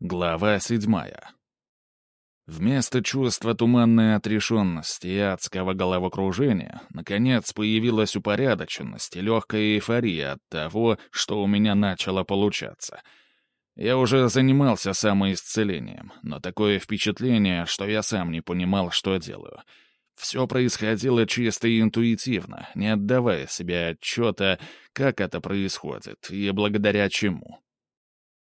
Глава седьмая. Вместо чувства туманной отрешенности и адского головокружения, наконец, появилась упорядоченность и легкая эйфория от того, что у меня начало получаться. Я уже занимался самоисцелением, но такое впечатление, что я сам не понимал, что делаю. Все происходило чисто и интуитивно, не отдавая себе отчета, как это происходит и благодаря чему.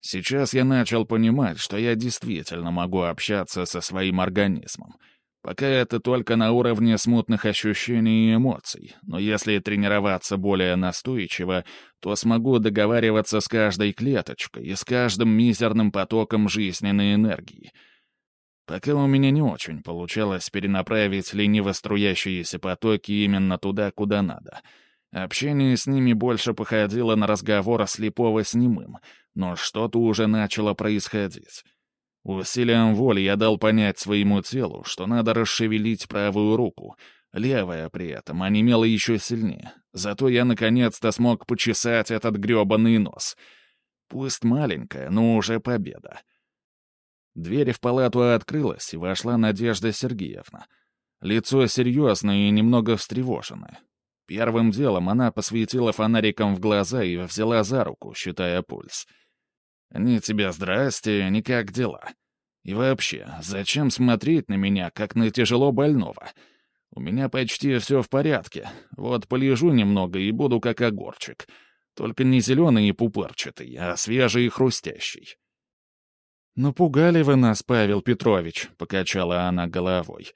Сейчас я начал понимать, что я действительно могу общаться со своим организмом. Пока это только на уровне смутных ощущений и эмоций, но если тренироваться более настойчиво, то смогу договариваться с каждой клеточкой и с каждым мизерным потоком жизненной энергии. Пока у меня не очень получалось перенаправить лениво струящиеся потоки именно туда, куда надо — Общение с ними больше походило на разговор слепого с немым, но что-то уже начало происходить. Усилием воли я дал понять своему телу, что надо расшевелить правую руку. Левая при этом онемела еще сильнее. Зато я наконец-то смог почесать этот гребаный нос. Пусть маленькая, но уже победа. Дверь в палату открылась, и вошла Надежда Сергеевна. Лицо серьезное и немного встревоженное. Первым делом она посветила фонариком в глаза и взяла за руку, считая пульс. «Ни тебе здрасте, ни как дела. И вообще, зачем смотреть на меня, как на тяжело больного? У меня почти все в порядке. Вот полежу немного и буду как огурчик. Только не зеленый и пупырчатый, а свежий и хрустящий». «Напугали вы нас, Павел Петрович», — покачала она головой.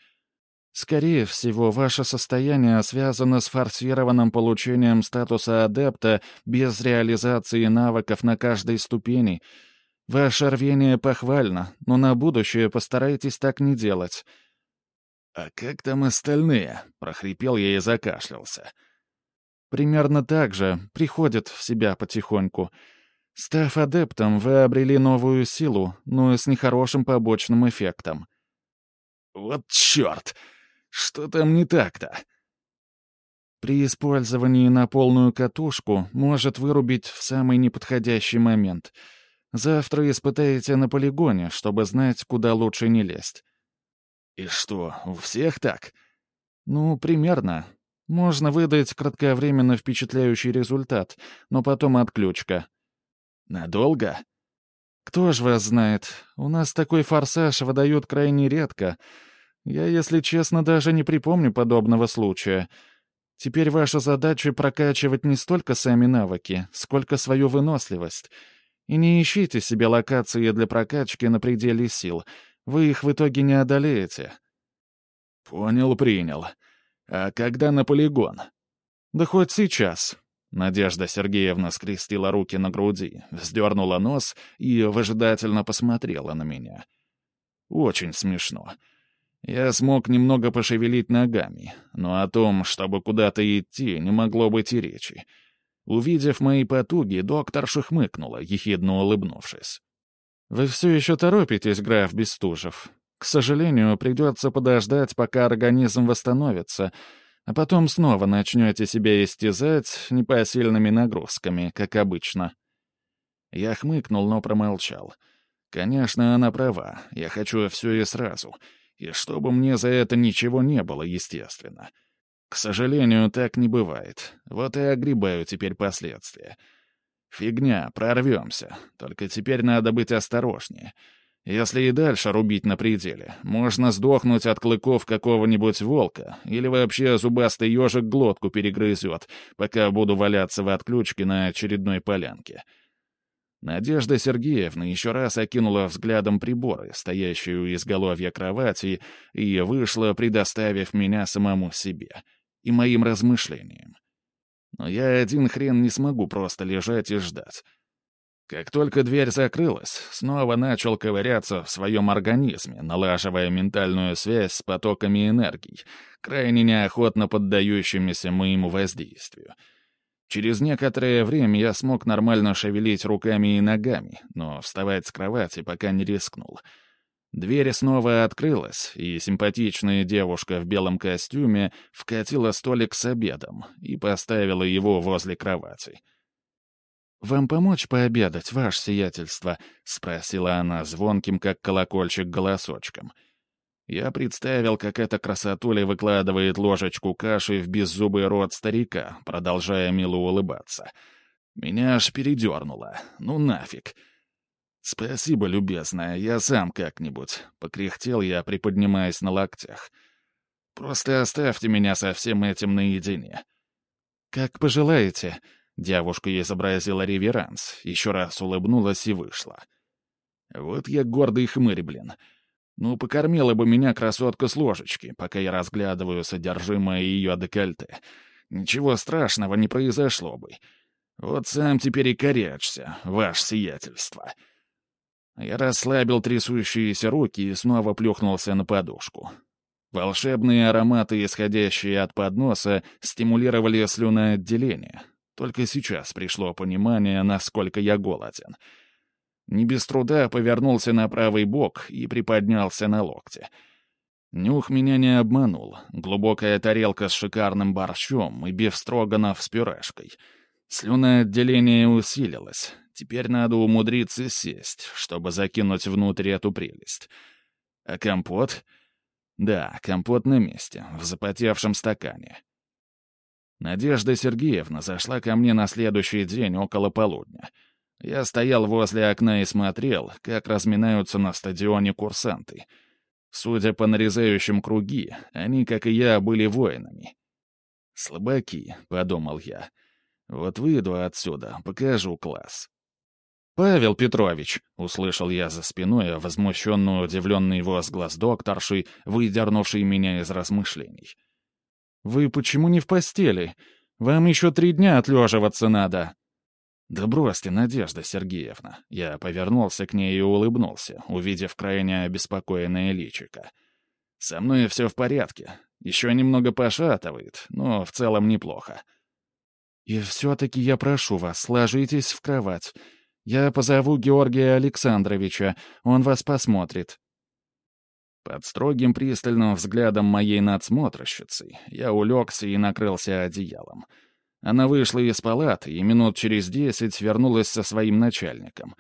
Скорее всего, ваше состояние связано с форсированным получением статуса адепта без реализации навыков на каждой ступени. Ваше рвение похвально, но на будущее постарайтесь так не делать. «А как там остальные?» — прохрипел я и закашлялся. «Примерно так же, приходят в себя потихоньку. Став адептом, вы обрели новую силу, но с нехорошим побочным эффектом». «Вот черт!» Что там не так-то? При использовании на полную катушку может вырубить в самый неподходящий момент. Завтра испытаете на полигоне, чтобы знать, куда лучше не лезть. И что, у всех так? Ну, примерно. Можно выдать кратковременно впечатляющий результат, но потом отключка. Надолго? Кто ж вас знает? У нас такой форсаж выдают крайне редко — я, если честно, даже не припомню подобного случая. Теперь ваша задача прокачивать не столько сами навыки, сколько свою выносливость. И не ищите себе локации для прокачки на пределе сил. Вы их в итоге не одолеете. Понял, принял. А когда на полигон? Да хоть сейчас. Надежда Сергеевна скрестила руки на груди, вздернула нос и выжидательно посмотрела на меня. Очень смешно. Я смог немного пошевелить ногами, но о том, чтобы куда-то идти, не могло быть и речи. Увидев мои потуги, доктор шихмыкнула, ехидно улыбнувшись. «Вы все еще торопитесь, граф Бестужев. К сожалению, придется подождать, пока организм восстановится, а потом снова начнете себя истязать непосильными нагрузками, как обычно». Я хмыкнул, но промолчал. «Конечно, она права. Я хочу все и сразу». И чтобы мне за это ничего не было, естественно. К сожалению, так не бывает. Вот и огребаю теперь последствия. Фигня, прорвемся. Только теперь надо быть осторожнее. Если и дальше рубить на пределе, можно сдохнуть от клыков какого-нибудь волка, или вообще зубастый ежик глотку перегрызет, пока буду валяться в отключке на очередной полянке. Надежда Сергеевна еще раз окинула взглядом приборы, стоящие у изголовья кровати, и вышла, предоставив меня самому себе и моим размышлениям. Но я один хрен не смогу просто лежать и ждать. Как только дверь закрылась, снова начал ковыряться в своем организме, налаживая ментальную связь с потоками энергии, крайне неохотно поддающимися моему воздействию — Через некоторое время я смог нормально шевелить руками и ногами, но вставать с кровати пока не рискнул. Дверь снова открылась, и симпатичная девушка в белом костюме вкатила столик с обедом и поставила его возле кровати. «Вам помочь пообедать, ваше сиятельство?» — спросила она звонким, как колокольчик, голосочком. Я представил, как эта красотуля выкладывает ложечку каши в беззубый рот старика, продолжая мило улыбаться. Меня аж передернуло. Ну нафиг. «Спасибо, любезная, я сам как-нибудь», — покряхтел я, приподнимаясь на локтях. «Просто оставьте меня со всем этим наедине». «Как пожелаете», Девушка изобразила реверанс, еще раз улыбнулась и вышла. Вот я гордый хмырь, блин. Ну, покормила бы меня красотка с ложечки, пока я разглядываю содержимое ее декольте. Ничего страшного не произошло бы. Вот сам теперь и корячься, ваше сиятельство. Я расслабил трясущиеся руки и снова плюхнулся на подушку. Волшебные ароматы, исходящие от подноса, стимулировали слюноотделение, только сейчас пришло понимание, насколько я голоден. Не без труда повернулся на правый бок и приподнялся на локте. Нюх меня не обманул. Глубокая тарелка с шикарным борщом и бифстроганов с пюрешкой. Слюноотделение усилилось. Теперь надо умудриться сесть, чтобы закинуть внутрь эту прелесть. А компот? Да, компот на месте, в запотевшем стакане. Надежда Сергеевна зашла ко мне на следующий день около полудня. Я стоял возле окна и смотрел, как разминаются на стадионе курсанты. Судя по нарезающим круги, они, как и я, были воинами. «Слабаки», — подумал я. «Вот выйду отсюда, покажу класс». «Павел Петрович!» — услышал я за спиной возмущенный удивленный возглас докторши, выдернувший меня из размышлений. «Вы почему не в постели? Вам еще три дня отлеживаться надо». «Да бросьте, Надежда Сергеевна». Я повернулся к ней и улыбнулся, увидев крайне обеспокоенное личико. «Со мной все в порядке. Еще немного пошатывает, но в целом неплохо». «И все-таки я прошу вас, ложитесь в кровать. Я позову Георгия Александровича, он вас посмотрит». Под строгим пристальным взглядом моей надсмотрщицы я улегся и накрылся одеялом. Она вышла из палаты и минут через десять вернулась со своим начальником.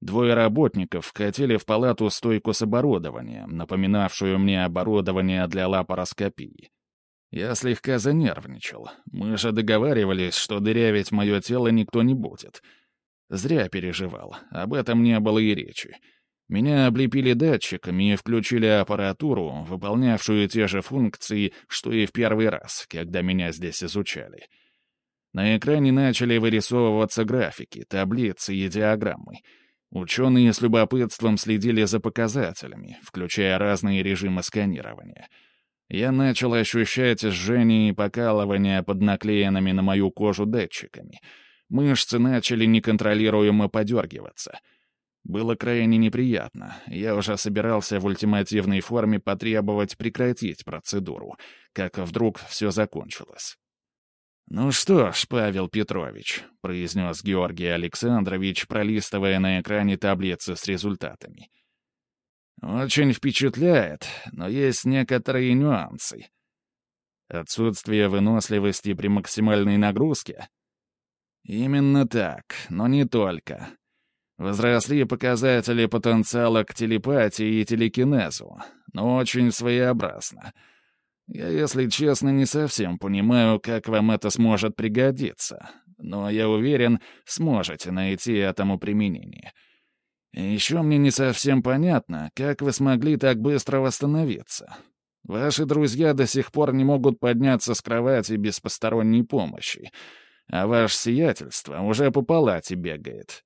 Двое работников вкатили в палату стойку с оборудованием, напоминавшую мне оборудование для лапароскопии. Я слегка занервничал. Мы же договаривались, что дырявить мое тело никто не будет. Зря переживал. Об этом не было и речи. Меня облепили датчиками и включили аппаратуру, выполнявшую те же функции, что и в первый раз, когда меня здесь изучали. На экране начали вырисовываться графики, таблицы и диаграммы. Ученые с любопытством следили за показателями, включая разные режимы сканирования. Я начал ощущать жжение и покалывание под наклеенными на мою кожу датчиками. Мышцы начали неконтролируемо подергиваться — было крайне неприятно. Я уже собирался в ультимативной форме потребовать прекратить процедуру, как вдруг все закончилось. «Ну что ж, Павел Петрович», — произнес Георгий Александрович, пролистывая на экране таблицы с результатами. «Очень впечатляет, но есть некоторые нюансы. Отсутствие выносливости при максимальной нагрузке?» «Именно так, но не только. Возросли показатели потенциала к телепатии и телекинезу, но очень своеобразно. Я, если честно, не совсем понимаю, как вам это сможет пригодиться, но я уверен, сможете найти этому применение. И еще мне не совсем понятно, как вы смогли так быстро восстановиться. Ваши друзья до сих пор не могут подняться с кровати без посторонней помощи, а ваше сиятельство уже по палате бегает.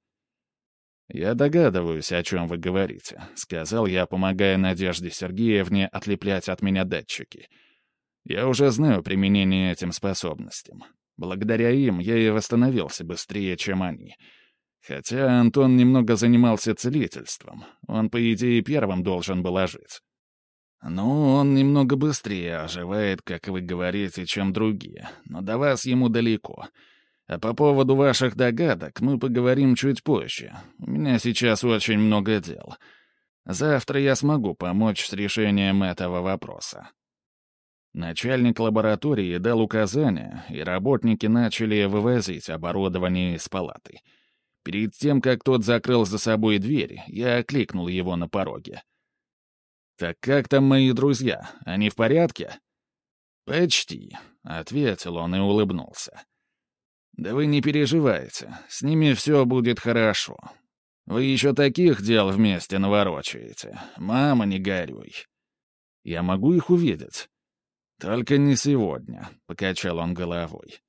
«Я догадываюсь, о чем вы говорите», — сказал я, помогая Надежде Сергеевне отлеплять от меня датчики. «Я уже знаю применение этим способностям. Благодаря им я и восстановился быстрее, чем они. Хотя Антон немного занимался целительством. Он, по идее, первым должен был ожить. Ну, он немного быстрее оживает, как вы говорите, чем другие, но до вас ему далеко». А по поводу ваших догадок мы поговорим чуть позже. У меня сейчас очень много дел. Завтра я смогу помочь с решением этого вопроса». Начальник лаборатории дал указания, и работники начали вывозить оборудование из палаты. Перед тем, как тот закрыл за собой дверь, я окликнул его на пороге. «Так как там мои друзья? Они в порядке?» «Почти», — ответил он и улыбнулся. «Да вы не переживайте, с ними все будет хорошо. Вы еще таких дел вместе наворочаете. Мама, не горюй. Я могу их увидеть?» «Только не сегодня», — покачал он головой.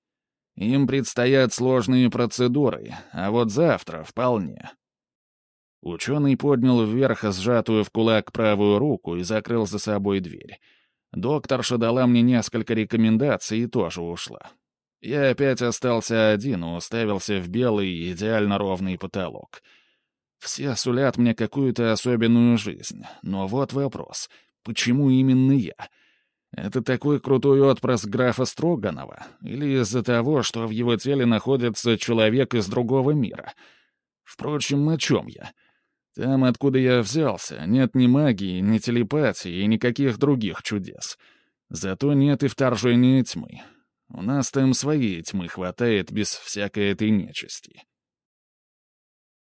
Им предстоят сложные процедуры, а вот завтра вполне. Ученый поднял вверх сжатую в кулак правую руку и закрыл за собой дверь. Докторша дала мне несколько рекомендаций и тоже ушла. Я опять остался один и уставился в белый, идеально ровный потолок. Все сулят мне какую-то особенную жизнь, но вот вопрос — почему именно я — это такой крутой отпрыск графа Строганова? Или из-за того, что в его теле находится человек из другого мира? Впрочем, о чем я? Там, откуда я взялся, нет ни магии, ни телепатии и никаких других чудес. Зато нет и вторжения тьмы. У нас там своей тьмы хватает без всякой этой нечисти.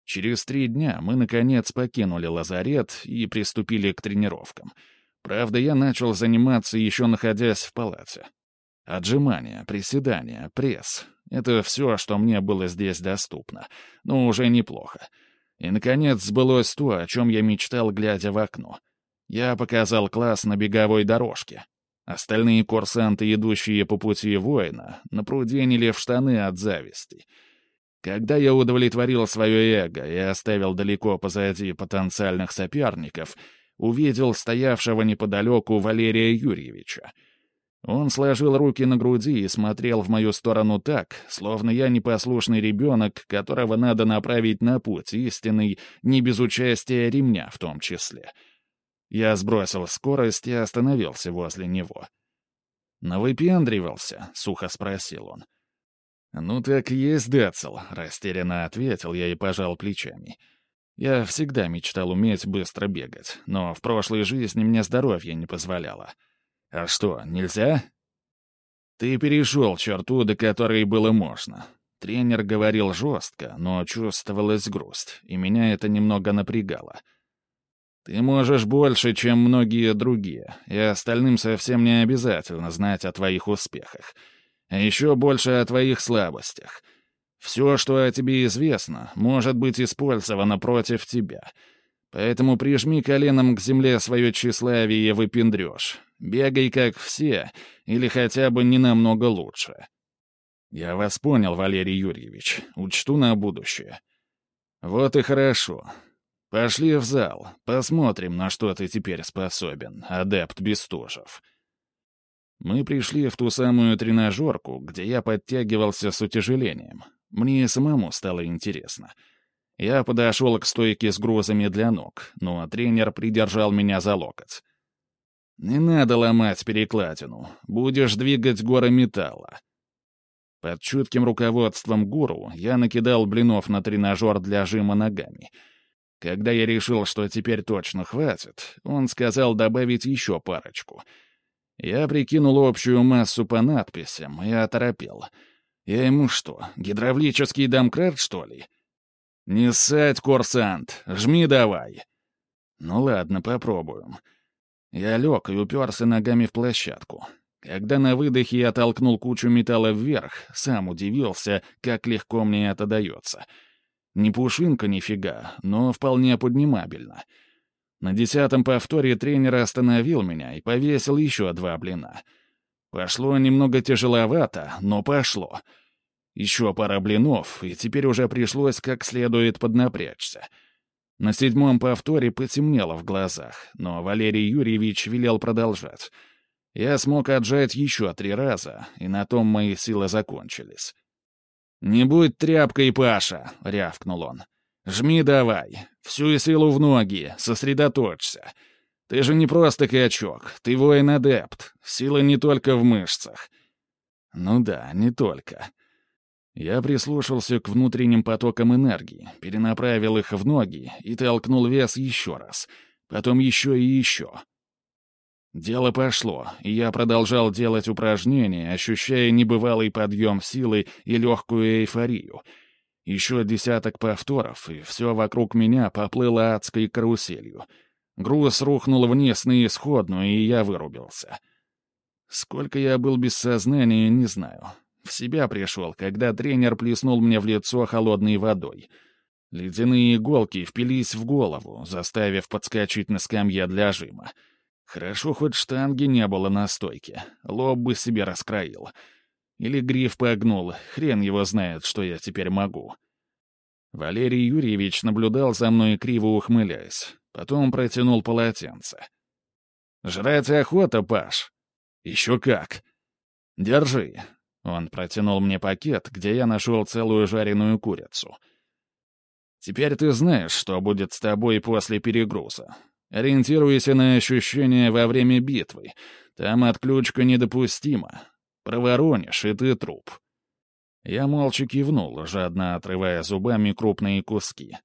Через три дня мы, наконец, покинули лазарет и приступили к тренировкам — Правда, я начал заниматься, еще находясь в палате. Отжимания, приседания, пресс — это все, что мне было здесь доступно. Но уже неплохо. И, наконец, сбылось то, о чем я мечтал, глядя в окно. Я показал класс на беговой дорожке. Остальные курсанты, идущие по пути воина, напруденили в штаны от зависти. Когда я удовлетворил свое эго и оставил далеко позади потенциальных соперников — увидел стоявшего неподалеку Валерия Юрьевича. Он сложил руки на груди и смотрел в мою сторону так, словно я непослушный ребенок, которого надо направить на путь истинный, не без участия ремня в том числе. Я сбросил скорость и остановился возле него. «Навыпендривался?» — сухо спросил он. «Ну так есть, Децл», — растерянно ответил я и пожал плечами. — я всегда мечтал уметь быстро бегать, но в прошлой жизни мне здоровье не позволяло. А что, нельзя? Ты перешел черту, до которой было можно. Тренер говорил жестко, но чувствовалась грусть, и меня это немного напрягало. Ты можешь больше, чем многие другие, и остальным совсем не обязательно знать о твоих успехах. А еще больше о твоих слабостях — все, что о тебе известно, может быть использовано против тебя. Поэтому прижми коленом к земле свое тщеславие и выпендрешь. Бегай, как все, или хотя бы не намного лучше. Я вас понял, Валерий Юрьевич. Учту на будущее. Вот и хорошо. Пошли в зал. Посмотрим, на что ты теперь способен, адепт Бестужев. Мы пришли в ту самую тренажерку, где я подтягивался с утяжелением. Мне самому стало интересно. Я подошел к стойке с грузами для ног, но тренер придержал меня за локоть. «Не надо ломать перекладину. Будешь двигать горы металла». Под чутким руководством гуру я накидал блинов на тренажер для жима ногами. Когда я решил, что теперь точно хватит, он сказал добавить еще парочку. Я прикинул общую массу по надписям и оторопел — я ему что, гидравлический домкрат, что ли? Не ссать, курсант, жми давай. Ну ладно, попробуем. Я лег и уперся ногами в площадку. Когда на выдохе я толкнул кучу металла вверх, сам удивился, как легко мне это дается. Не пушинка нифига, но вполне поднимабельно. На десятом повторе тренер остановил меня и повесил еще два блина — Пошло немного тяжеловато, но пошло. Еще пара блинов, и теперь уже пришлось как следует поднапрячься. На седьмом повторе потемнело в глазах, но Валерий Юрьевич велел продолжать. Я смог отжать еще три раза, и на том мои силы закончились. «Не будь тряпкой, Паша!» — рявкнул он. «Жми давай, всю силу в ноги, сосредоточься. Ты же не просто качок, ты воин-адепт. Сила не только в мышцах. Ну да, не только. Я прислушался к внутренним потокам энергии, перенаправил их в ноги и толкнул вес еще раз. Потом еще и еще. Дело пошло, и я продолжал делать упражнения, ощущая небывалый подъем силы и легкую эйфорию. Еще десяток повторов, и все вокруг меня поплыло адской каруселью. Груз рухнул вниз на исходную, и я вырубился. Сколько я был без сознания, не знаю. В себя пришел, когда тренер плеснул мне в лицо холодной водой. Ледяные иголки впились в голову, заставив подскочить на скамье для жима. Хорошо, хоть штанги не было на стойке. Лоб бы себе раскроил. Или гриф погнул. Хрен его знает, что я теперь могу. Валерий Юрьевич наблюдал за мной, криво ухмыляясь. Потом протянул полотенце. «Жрать охота, Паш?» «Еще как!» «Держи». Он протянул мне пакет, где я нашел целую жареную курицу. «Теперь ты знаешь, что будет с тобой после перегруза. Ориентируйся на ощущения во время битвы. Там отключка недопустима. Проворонишь, и ты труп». Я молча кивнул, жадно отрывая зубами крупные куски.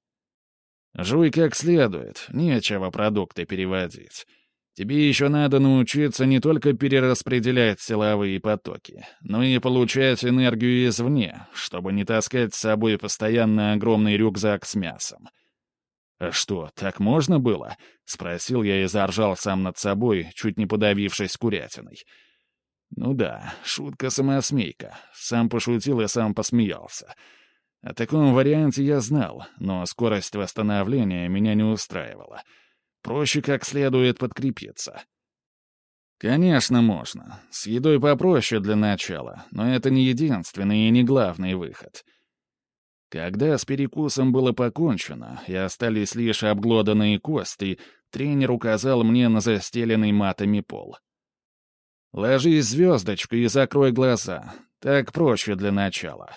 «Жуй как следует, нечего продукты переводить. Тебе еще надо научиться не только перераспределять силовые потоки, но и получать энергию извне, чтобы не таскать с собой постоянно огромный рюкзак с мясом. «А что, так можно было?» — спросил я и заржал сам над собой, чуть не подавившись курятиной. «Ну да, шутка-самосмейка. Сам пошутил и сам посмеялся. О таком варианте я знал, но скорость восстановления меня не устраивала. Проще как следует подкрепиться». «Конечно, можно. С едой попроще для начала, но это не единственный и не главный выход». Когда с перекусом было покончено и остались лишь обглоданные кости, тренер указал мне на застеленный матами пол. «Ложись звездочкой и закрой глаза. Так проще для начала».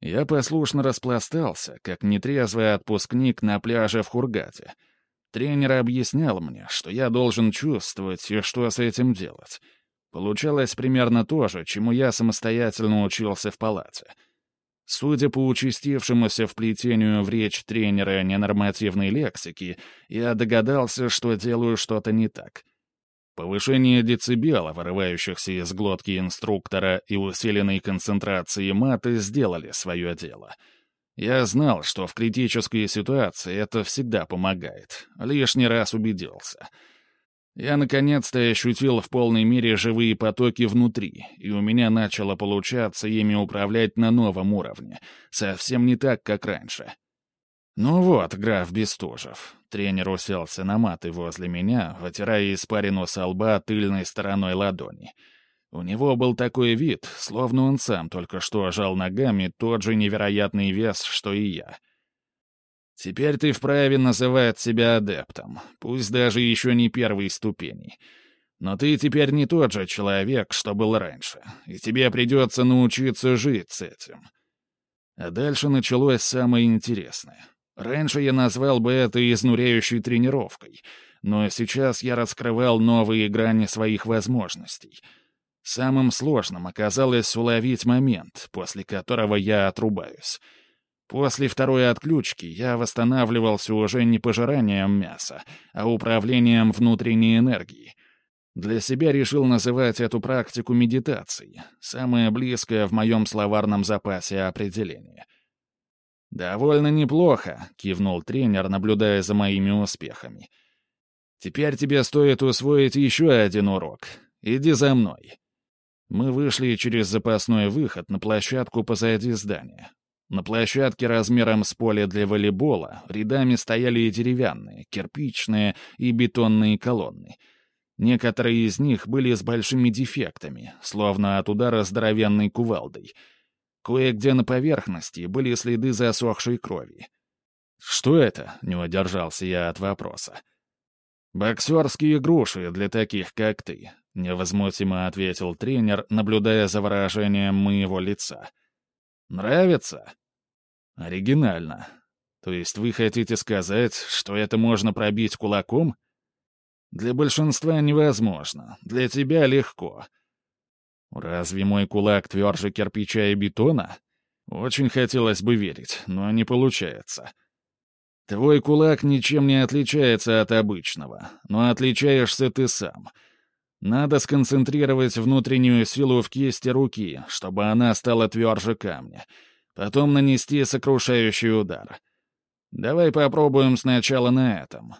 Я послушно распластался, как нетрезвый отпускник на пляже в Хургате. Тренер объяснял мне, что я должен чувствовать и что с этим делать. Получалось примерно то же, чему я самостоятельно учился в палате — Судя по участившемуся вплетению в речь тренера ненормативной лексики, я догадался, что делаю что-то не так. Повышение децибела, вырывающихся из глотки инструктора и усиленной концентрации маты, сделали свое дело. Я знал, что в критической ситуации это всегда помогает. Лишний раз убедился — я наконец-то ощутил в полной мере живые потоки внутри, и у меня начало получаться ими управлять на новом уровне, совсем не так, как раньше. «Ну вот, граф Бестужев». Тренер уселся на маты возле меня, вытирая испарину со лба тыльной стороной ладони. У него был такой вид, словно он сам только что жал ногами тот же невероятный вес, что и я — Теперь ты вправе называть себя адептом, пусть даже еще не первой ступени. Но ты теперь не тот же человек, что был раньше, и тебе придется научиться жить с этим. А дальше началось самое интересное. Раньше я назвал бы это изнуряющей тренировкой, но сейчас я раскрывал новые грани своих возможностей. Самым сложным оказалось уловить момент, после которого я отрубаюсь — После второй отключки я восстанавливался уже не пожиранием мяса, а управлением внутренней энергией. Для себя решил называть эту практику медитацией, самое близкое в моем словарном запасе определение. «Довольно неплохо», — кивнул тренер, наблюдая за моими успехами. «Теперь тебе стоит усвоить еще один урок. Иди за мной». Мы вышли через запасной выход на площадку позади здания. На площадке размером с поле для волейбола рядами стояли деревянные, кирпичные и бетонные колонны. Некоторые из них были с большими дефектами, словно от удара здоровенной кувалдой. Кое-где на поверхности были следы засохшей крови. «Что это?» — не удержался я от вопроса. «Боксерские груши для таких, как ты», — невозмутимо ответил тренер, наблюдая за выражением моего лица. «Нравится?» Оригинально. То есть вы хотите сказать, что это можно пробить кулаком? Для большинства невозможно, для тебя легко. Разве мой кулак тверже кирпича и бетона? Очень хотелось бы верить, но не получается. Твой кулак ничем не отличается от обычного, но отличаешься ты сам. Надо сконцентрировать внутреннюю силу в кисти руки, чтобы она стала тверже камня — потом нанести сокрушающий удар. Давай попробуем сначала на этом.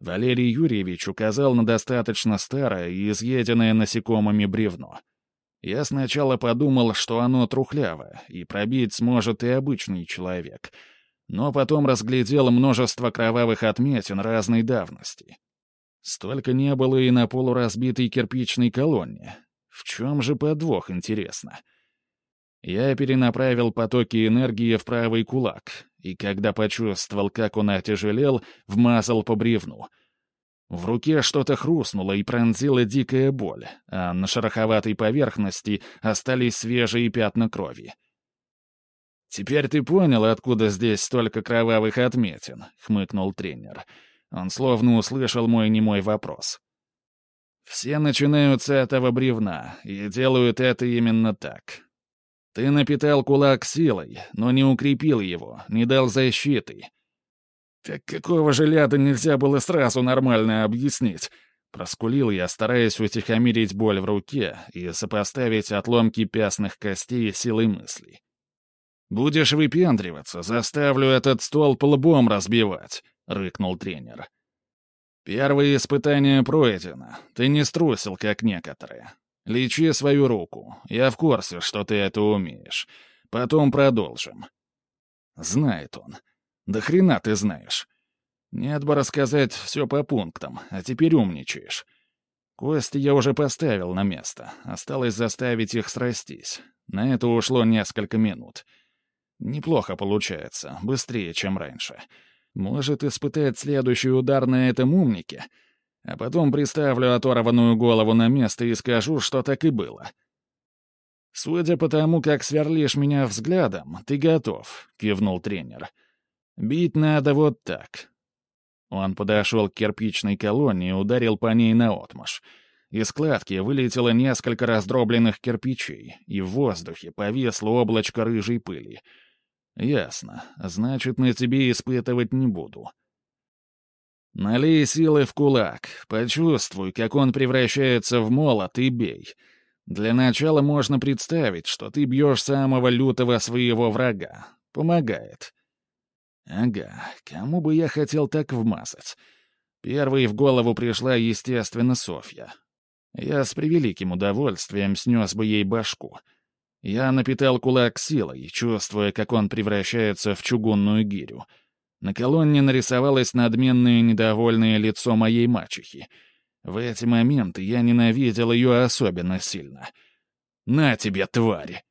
Валерий Юрьевич указал на достаточно старое и изъеденное насекомыми бревно. Я сначала подумал, что оно трухлявое, и пробить сможет и обычный человек, но потом разглядел множество кровавых отметин разной давности. Столько не было и на полуразбитой кирпичной колонне. В чем же подвох, интересно? Я перенаправил потоки энергии в правый кулак, и когда почувствовал, как он отяжелел, вмазал по бревну. В руке что-то хрустнуло и пронзила дикая боль, а на шероховатой поверхности остались свежие пятна крови. «Теперь ты понял, откуда здесь столько кровавых отметин?» — хмыкнул тренер. Он словно услышал мой немой вопрос. «Все начинают с этого бревна, и делают это именно так. Ты напитал кулак силой, но не укрепил его, не дал защиты. Так какого же ляда нельзя было сразу нормально объяснить?» Проскулил я, стараясь утихомирить боль в руке и сопоставить отломки пястных костей силой мысли. «Будешь выпендриваться, заставлю этот стол по лбом разбивать», — рыкнул тренер. «Первое испытание пройдено. Ты не струсил, как некоторые. Лечи свою руку. Я в курсе, что ты это умеешь. Потом продолжим. Знает он. Да хрена ты знаешь. Нет бы рассказать все по пунктам, а теперь умничаешь. Кости я уже поставил на место. Осталось заставить их срастись. На это ушло несколько минут. Неплохо получается, быстрее, чем раньше. Может, испытать следующий удар на этом умнике — а потом приставлю оторванную голову на место и скажу, что так и было. «Судя по тому, как сверлишь меня взглядом, ты готов», — кивнул тренер. «Бить надо вот так». Он подошел к кирпичной колонне и ударил по ней наотмашь. Из кладки вылетело несколько раздробленных кирпичей, и в воздухе повесло облачко рыжей пыли. «Ясно. Значит, на тебе испытывать не буду». Налей силы в кулак, почувствуй, как он превращается в молот и бей. Для начала можно представить, что ты бьешь самого лютого своего врага. Помогает. Ага, кому бы я хотел так вмазать? Первой в голову пришла, естественно, Софья. Я с превеликим удовольствием снес бы ей башку. Я напитал кулак силой, чувствуя, как он превращается в чугунную гирю — на колонне нарисовалось надменное недовольное лицо моей мачехи. В эти моменты я ненавидел ее особенно сильно. «На тебе, тварь!»